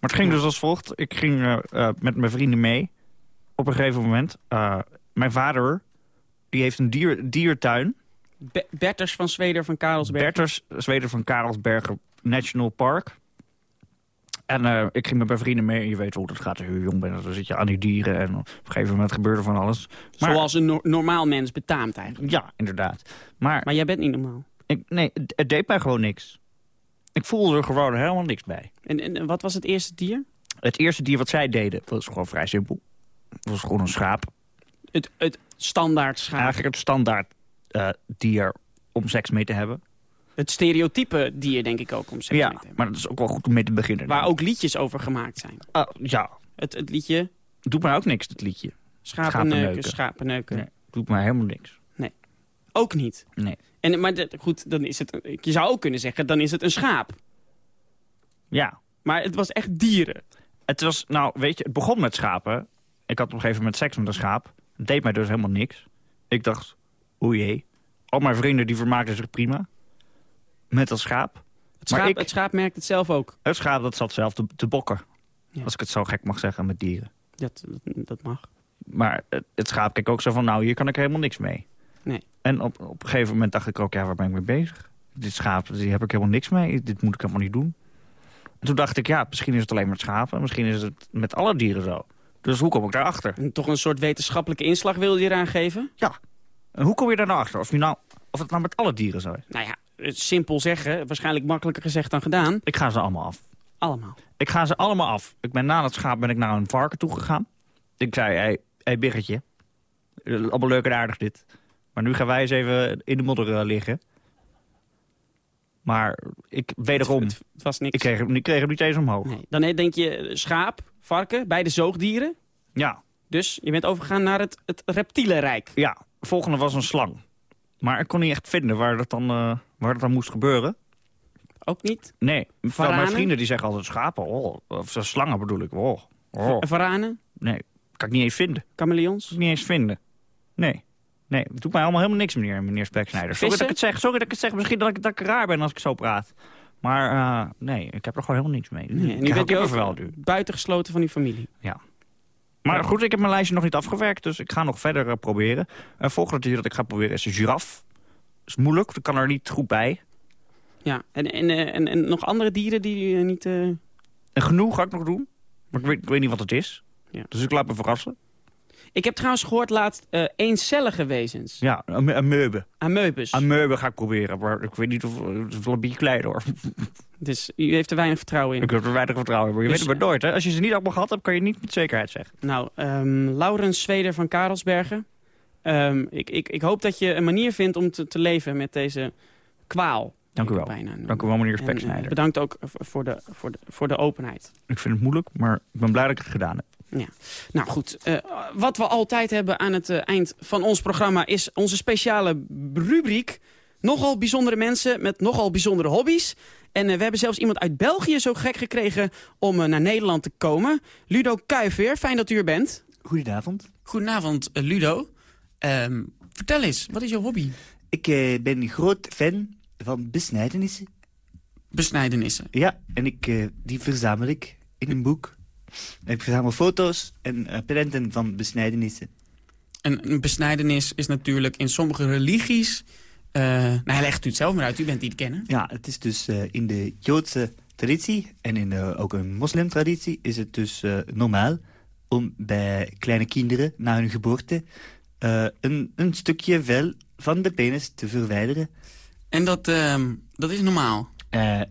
Maar het ging dus als volgt. Ik ging met mijn vrienden mee. Op een gegeven moment. mijn vader, die heeft een dier, diertuin. Be- Berters van Zweder van Karelsbergen. Berters, Zweden van Karelsbergen National Park. En eh, ik ging met mijn vrienden mee. En je weet hoe dat gaat als je jong bent. Dan zit je aan die dieren. En op een gegeven moment gebeurt er van alles. Maar, Zoals een no- normaal mens betaamt eigenlijk. Ja, inderdaad. Maar, Maar jij bent niet normaal. ik, nee, het, deed mij gewoon niks. Ik voelde er gewoon helemaal niks bij. En, en en wat was het eerste dier? Het eerste dier wat zij deden was gewoon vrij simpel. Het was gewoon een schaap. Het, het standaard schaap. Eigenlijk het standaard eh, dier om seks mee te hebben. Het stereotype dier, denk ik ook, om seks mee ja, te hebben. maar dat is ook wel goed om mee te beginnen. Waar ook liedjes over gemaakt zijn. Ah, ja, Het, het liedje doet mij ook niks, dat liedje. Schapenneuken, Schapenneuken. Nee, doet mij helemaal niks. Ook niet. Nee. En, maar goed, dan is het, je zou ook kunnen zeggen, dan is het een schaap. Ja, Maar het was echt dieren. het was, nou, weet je, het begon met schapen. Ik had op een gegeven moment seks met een schaap. Het deed mij dus helemaal niks. Ik dacht, o jee. Al mijn vrienden die vermaakten zich prima. Met dat schaap. Het Maar schaap, ik- het schaap merkt het zelf ook. Het schaap dat zat zelf te, te bokken. Ja. Als ik het zo gek mag zeggen met dieren. Dat, dat, mag. Maar het, het schaap keek ook zo van, nou, hier kan ik helemaal niks mee. Nee. En op, op een gegeven moment dacht ik ook, ja, waar ben ik mee bezig? Dit schaap, die heb ik helemaal niks mee. Dit moet ik helemaal niet doen. En toen dacht ik, ja, misschien is het alleen met schapen. Misschien is het met alle dieren zo. Dus hoe kom ik daarachter? En toch een soort wetenschappelijke inslag wilde je eraan geven? Ja. En hoe kom je daar nou achter? Of, nou, of het nou met alle dieren zo is? Nou ja, simpel zeggen. Waarschijnlijk makkelijker gezegd dan gedaan. Ik ga ze allemaal af. Allemaal. Ik ga ze allemaal af. Ik ben na het schaap ben ik naar een varken toegegaan. Ik zei, hé, hey, hey, biggetje. Eh, Allemaal leuk en aardig dit. Maar nu gaan wij eens even in de modder eh, liggen. Maar ik, wederom, Het, het was niks. ik kreeg, hem- ik kreeg hem niet eens omhoog. Nee. Dan denk je eh, schaap, varken, beide zoogdieren. Ja, Dus je bent overgegaan naar het, het reptielenrijk. ja, volgende was een slang. Maar ik kon niet echt vinden waar dat dan, eh, waar dat dan moest gebeuren. Ook niet. Nee, Varanen? mijn vrienden die zeggen altijd schapen. Oh, of slangen bedoel ik. Oh, oh. En Varanen, Nee, kan ik niet eens vinden. chameleons. niet eens vinden. Nee. Nee, het doet mij allemaal helemaal niks, meneer, meneer Speksnijder. Sorry dat ik het zeg. Sorry dat ik het zeg. Misschien dat ik, dat ik raar ben als ik zo praat. Maar eh, nee, ik heb er gewoon helemaal niks mee. Nee, ik nu bent je nu. buitengesloten van die familie. Maar goed, ik heb mijn lijstje nog niet afgewerkt. Dus ik ga nog verder eh, proberen. Uh, volgende dier dat ik ga proberen is een giraf. is moeilijk. Dat kan er niet goed bij. Ja, en, en, eh, en, en nog andere dieren die niet... eh, En genoeg ga ik nog doen. Maar ik weet, ik weet niet wat het is. Ja. Dus ik laat me verrassen. Ik heb trouwens gehoord laatst eh eencellige wezens. Ja, een, een meube. Amoebus. Een meube ga ik proberen. Maar ik weet niet of het een beetje klein hoor. dus u heeft er weinig vertrouwen in. Ik heb er weinig vertrouwen in. Maar je Dus- weet het maar nooit. Hè? Als je ze niet allemaal gehad hebt, kan je niet met zekerheid zeggen. Nou, ehm Laurens Zweder van Karelsbergen. Ehm, ik, ik, ik hoop dat je een manier vindt om te, te leven met deze kwaal. Dank u wel. Dank u wel, meneer En, Speksnijder. eh, bedankt ook voor de, voor, de, voor de openheid. Ik vind het moeilijk, maar ik ben blij dat ik het gedaan heb. Ja. Nou goed, eh, wat we altijd hebben aan het eh, eind van ons programma... is onze speciale rubriek. Nogal bijzondere mensen met nogal bijzondere hobby's. En eh, we hebben zelfs iemand uit België zo gek gekregen om eh, naar Nederland te komen. Ludo Kuiveer, fijn dat u er bent. Goedenavond. Goedenavond, Ludo. Ehm, vertel eens, wat is jouw hobby? Ik eh, ben groot fan van besnijdenissen. Besnijdenissen? Ja, en ik, eh, die verzamel ik in een boek. Ik verzamel foto's en eh, prenten van besnijdenissen. Een, een besnijdenis is natuurlijk in sommige religies... eh nou, legt u het zelf maar uit, u bent die te kennen. Ja, het is dus eh, in de Joodse traditie en in eh, ook een moslimtraditie is het dus normaal om bij kleine kinderen na hun geboorte een, een stukje vel van de penis te verwijderen. En dat, ehm, dat is normaal?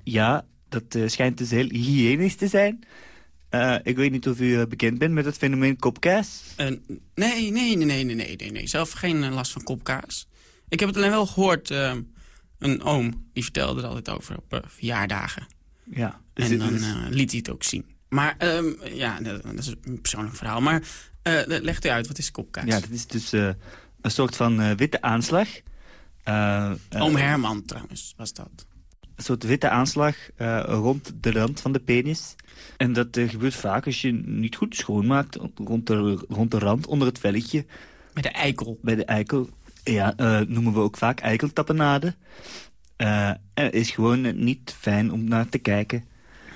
Ja, dat schijnt dus heel hygiënisch te zijn. Uh, ik weet niet of u eh, bekend bent met het fenomeen kopkaas. Uh, nee, nee, nee, nee, nee, nee. Zelf geen last van kopkaas. Ik heb het alleen wel gehoord. een oom die vertelde er altijd over op verjaardagen. Ja. Dus en dan liet hij het ook zien. Maar ehm, ja, dat, dat, is een persoonlijk verhaal. Maar legt u uit, wat is kopkaas? Ja, dat is dus een soort van witte aanslag. oom Herman trouwens was dat. Een soort witte aanslag eh, rond de rand van de penis. En dat eh, gebeurt vaak als je niet goed schoonmaakt rond de, rond de rand, onder het velletje. Bij de eikel. Bij de eikel. Ja, eh, noemen we ook vaak eikeltappenade. En het is gewoon niet fijn om naar te kijken.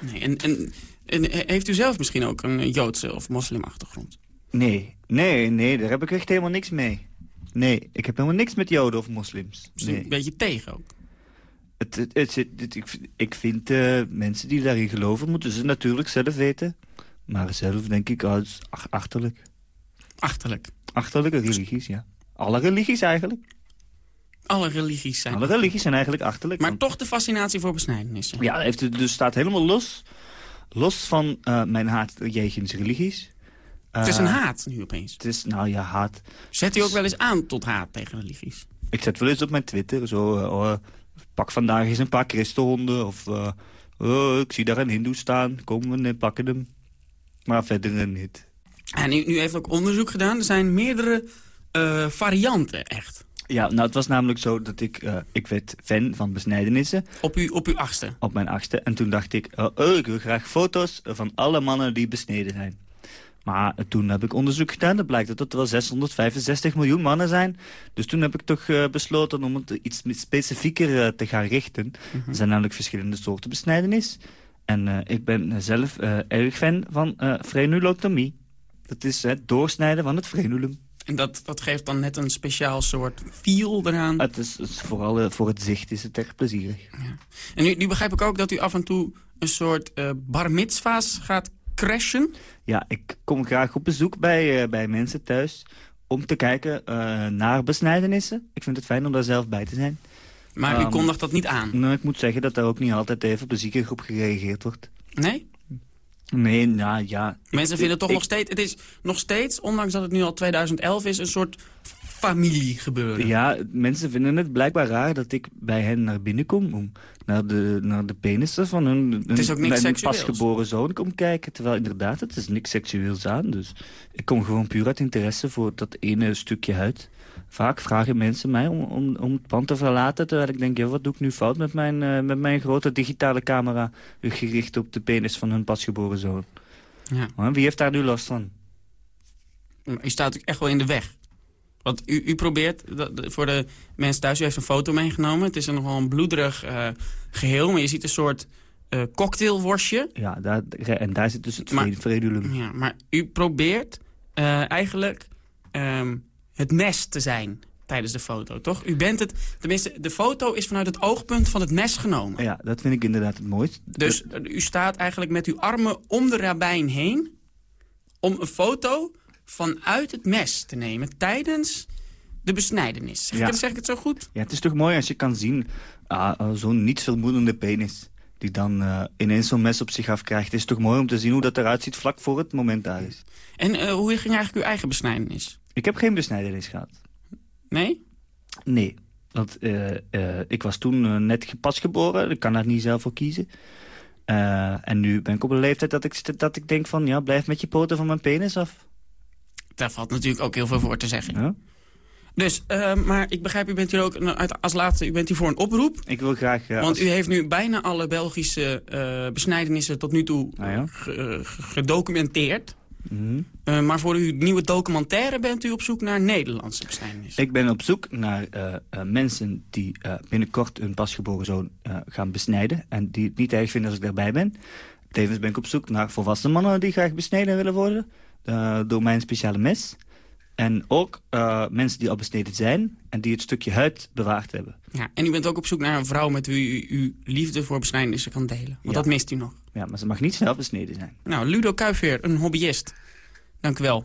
Nee, en, en, en heeft u zelf misschien ook een Joodse of moslimachtergrond? Nee, nee, nee, daar heb ik echt helemaal niks mee. Nee, ik heb helemaal niks met joden of moslims. Misschien Nee. een beetje tegen ook? Het, het, het, zit- het- ik, ik vind eh, mensen die daarin geloven, moeten ze natuurlijk zelf weten. Maar zelf denk ik, oh, is ach- achterlijk. Achterlijk? Achterlijke religies, ja. Alle religies eigenlijk. Alle religies zijn... Alle religies zijn eigenlijk achterlijk. Maar toch de fascinatie voor besnijdenissen. Ja, heeft het dus staat helemaal los, los van eh, mijn haat jegens religies. Het is een Eh, haat nu opeens. Het is, nou ja, haat. Zet u ook wel eens aan tot haat tegen religies? Ik zet wel eens op mijn Twitter zo... pak vandaag eens een paar christenhonden. Of eh, oh, ik zie daar een hindoe staan. Kom, we pakken hem. Maar verder niet. En u, u heeft ook onderzoek gedaan. Er zijn meerdere eh, varianten, echt. Ja, nou, het was namelijk zo dat ik... eh, ik werd fan van besnijdenissen. Op, u, op uw achtste? Op mijn achtste. En toen dacht ik... oh, ik wil graag foto's van alle mannen die besneden zijn. Maar toen heb ik onderzoek gedaan. Dat blijkt dat het wel 665 miljoen mannen zijn. Dus toen heb ik toch eh, besloten om het iets specifieker eh, te gaan richten. Er zijn namelijk verschillende soorten besnijdenis. En eh, ik ben zelf eh, erg fan van eh frenulotomie. Dat is het doorsnijden van het frenulum. En dat, dat geeft dan net een speciaal soort feel eraan. Het is, het is vooral voor het zicht is het echt plezierig. En nu, nu begrijp ik ook dat u af en toe een soort eh bar mitzva's gaat crashen. Ja, ik kom graag op bezoek bij, eh, bij mensen thuis om te kijken eh, naar besnijdenissen. Ik vind het fijn om daar zelf bij te zijn. Maar u Ehm, kondigt dat niet aan? Nou, ik moet zeggen dat daar ook niet altijd even op gereageerd wordt. Nee? Nee, nou ja. Mensen Ik- vinden het toch ik- nog steeds... Het is nog steeds, ondanks dat het nu al 2011 is, een soort familie gebeuren. Ja, mensen vinden het blijkbaar raar dat ik bij hen naar binnen kom... om naar de, naar de penissen van hun, hun, is ook niks mijn seksueels. pasgeboren zoon kom kijken. Terwijl inderdaad, het is niks seksueels aan. Dus ik kom gewoon puur uit interesse voor dat ene stukje huid. Vaak vragen mensen mij om, om, om het pand te verlaten... terwijl ik denk, ja, wat doe ik nu fout met mijn, eh, met mijn grote digitale camera... gericht op de penis van hun pasgeboren zoon. Ja. Wie heeft daar nu last van? U staat ook echt wel in de weg. Want u, u probeert, dat- voor de mensen thuis, u heeft een foto meegenomen. Het is een nogal een bloederig eh, geheel, maar je ziet een soort eh, cocktailworstje. Ja, daar, en daar zit dus het Maar-. Ja, maar u probeert eh, eigenlijk ehm, het mes te zijn tijdens de foto, toch? U bent het, tenminste, de foto is vanuit het oogpunt van het mes genomen. Ja, dat vind ik inderdaad het mooist. Dus u staat eigenlijk met uw armen om de rabijn heen... om een foto vanuit het mes te nemen tijdens de besnijdenis. Zeg, Ja. ik, het- zeg ik het zo goed? Ja, het is toch mooi als je kan zien, ah, ah, zo'n niet vermoedende penis... die dan eh, ineens zo'n mes op zich afkrijgt. Het is toch mooi om te zien hoe dat eruit ziet vlak voor het moment daar is. En eh, hoe ging eigenlijk uw eigen besnijdenis? Ik heb geen besnijdenis gehad. Nee? Nee, want eh, ik was toen net pas geboren. Ik kan daar niet zelf voor kiezen. En nu ben ik op een leeftijd dat ik, dat ik denk van... ja, blijf met je poten van mijn penis af. Daar valt natuurlijk ook heel veel voor te zeggen. Ja? Dus, eh, maar ik begrijp, u bent hier ook uit- als laatste, u bent hier voor een oproep. Ik wil graag... eh, Want als- u heeft nu bijna alle Belgische eh, besnijdenissen tot nu toe ja. ge- gedocumenteerd. Mhm. Maar voor uw nieuwe documentaire bent u op zoek naar Nederlandse besnijdenissen. Ik ben op zoek naar mensen die binnenkort hun pasgeboren zoon gaan besnijden. En die het niet erg vinden als ik daarbij ben. Tevens ben ik op zoek naar volwassen mannen die graag besneden willen worden. Eh, door mijn speciale mes. En ook eh, mensen die al besneden zijn en die het stukje huid bewaard hebben. Ja, en u bent ook op zoek naar een vrouw met wie u uw liefde voor besnijdenissen kan delen. Want Ja. dat mist u nog. Ja, maar ze mag niet zelf besneden zijn. Nou, Ludo Kuiveer, een hobbyist. Dank u wel.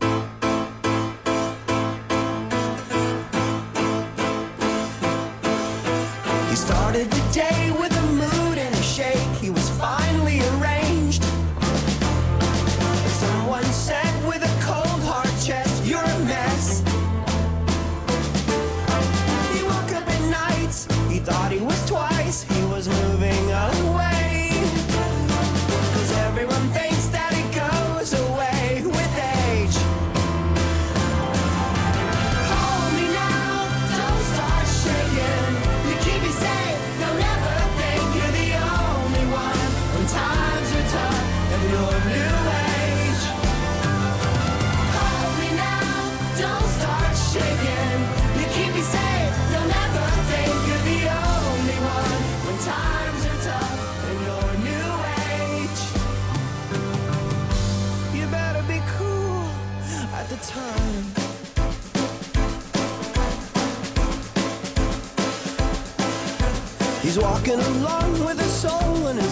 Walking along with a soul in his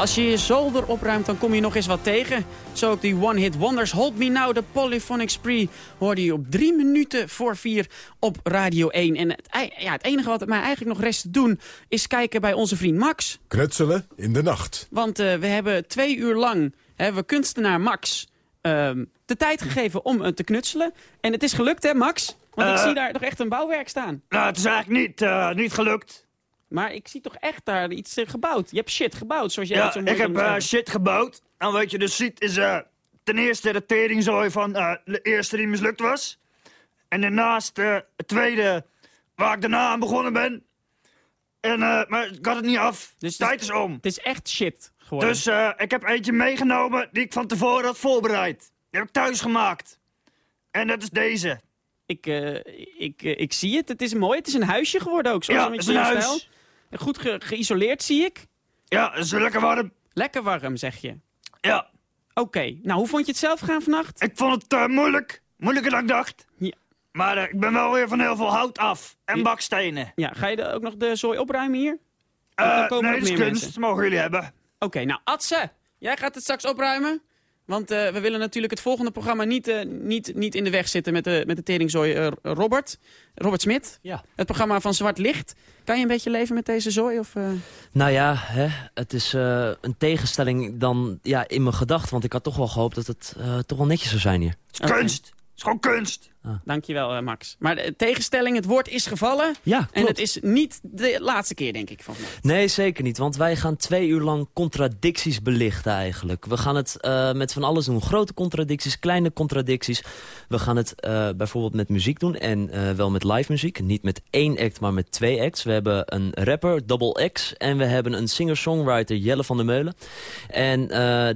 Als je je zolder opruimt, dan kom je nog eens wat tegen. Zo ook die one-hit wonders. Hold Me Now, de Polyphonic Spree... hoorde je op drie minuten voor vier op Radio 1. En het, ja, het enige wat het mij eigenlijk nog rest te doen... is kijken bij onze vriend Max. Knutselen in de nacht. Want eh, we hebben twee uur lang... hebben we kunstenaar Max ehm, de tijd gegeven om eh, te knutselen. En het is gelukt, hè, Max? Want ik Eh. zie daar toch echt een bouwwerk staan. Nou, het is eigenlijk niet, eh, niet gelukt. Maar ik zie toch echt daar iets eh, gebouwd. Je hebt shit gebouwd, zoals jij Ja, het zo mooi ik heb eh, shit gebouwd. En wat je dus ziet is eh, ten eerste de teringzooi van eh, de eerste die mislukt was. En daarnaast eh, het tweede waar ik daarna aan begonnen ben. En, eh, maar ik had het niet af. Dus Tijd is om. Het is echt shit geworden. Dus eh, ik heb eentje meegenomen die ik van tevoren had voorbereid. Die heb ik thuis gemaakt. En dat is deze. Ik, eh, ik, ik zie het. Het is mooi. Het is een huisje geworden ook. Zoals Ja, het is een huis. stijl. Goed ge- geïsoleerd zie ik. Ja, het is lekker warm. Lekker warm, zeg je. Ja. Oké. Nou, hoe vond je het zelf gaan vannacht? Ik vond het eh, moeilijk. Moeilijker dan ik dacht. Ja. Maar eh, ik ben wel weer van heel veel hout af. En bakstenen. Ja, ga je ook nog de zooi opruimen hier? dan komen nee, ook is kunst. mensen. mogen jullie hebben. Oké, nou Atse, jij gaat het straks opruimen. Want eh, we willen natuurlijk het volgende programma niet, eh, niet, niet in de weg zitten met de, met de teringzooi eh, Robert. Robert Smit. Ja. Het programma van Zwart Licht. Kan je een beetje leven met deze zooi? Of, eh? Nou ja, hè, het is eh, een tegenstelling dan ja, in mijn gedachten. Want ik had toch wel gehoopt dat het eh, toch wel netjes zou zijn hier. Het is kunst. Het is gewoon kunst. Dankjewel, eh, Max. Maar de tegenstelling, het woord is gevallen. Ja, En het is niet de laatste keer, denk ik. Van. Nee, zeker niet. Want wij gaan twee uur lang contradicties belichten eigenlijk. We gaan het eh, met van alles doen. Grote contradicties, kleine contradicties. We gaan het eh, bijvoorbeeld met muziek doen. En wel met live muziek. Niet met één act, maar met twee acts. We hebben een rapper, Double X. En we hebben een singer-songwriter, Jelle van der Meulen. En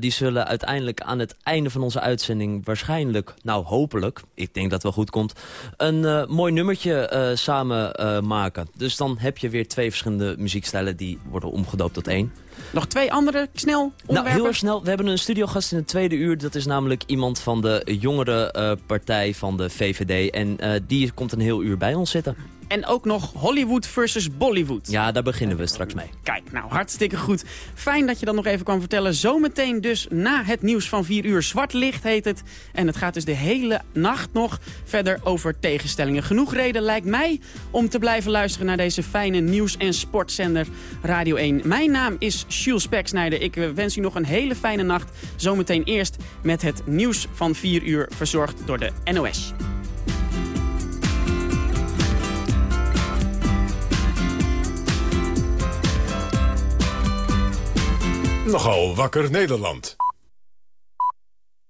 die zullen uiteindelijk aan het einde van onze uitzending waarschijnlijk... Nou, hopelijk, ik denk dat wel goed komt... een eh, mooi nummertje eh, samen eh, maken. Dus dan heb je weer twee verschillende muziekstijlen... die worden omgedoopt tot één. Nog twee andere, snel, Nou, heel erg snel. We hebben een studiogast in het tweede uur. Dat is namelijk iemand van de jongere partij van de VVD. En die komt een heel uur bij ons zitten. En ook nog Hollywood versus Bollywood. Ja, daar beginnen we straks mee. Kijk, nou hartstikke goed. Fijn dat je dat nog even kwam vertellen. Zometeen dus na het nieuws van 4 uur. Zwart licht heet het. En het gaat dus de hele nacht nog verder over tegenstellingen. Genoeg reden lijkt mij om te blijven luisteren naar deze fijne nieuws- en sportzender Radio 1. Mijn naam is Jules Speksnijder. Ik eh, wens u nog een hele fijne nacht. Zometeen eerst met het nieuws van 4 uur verzorgd door de NOS. Nogal wakker Nederland.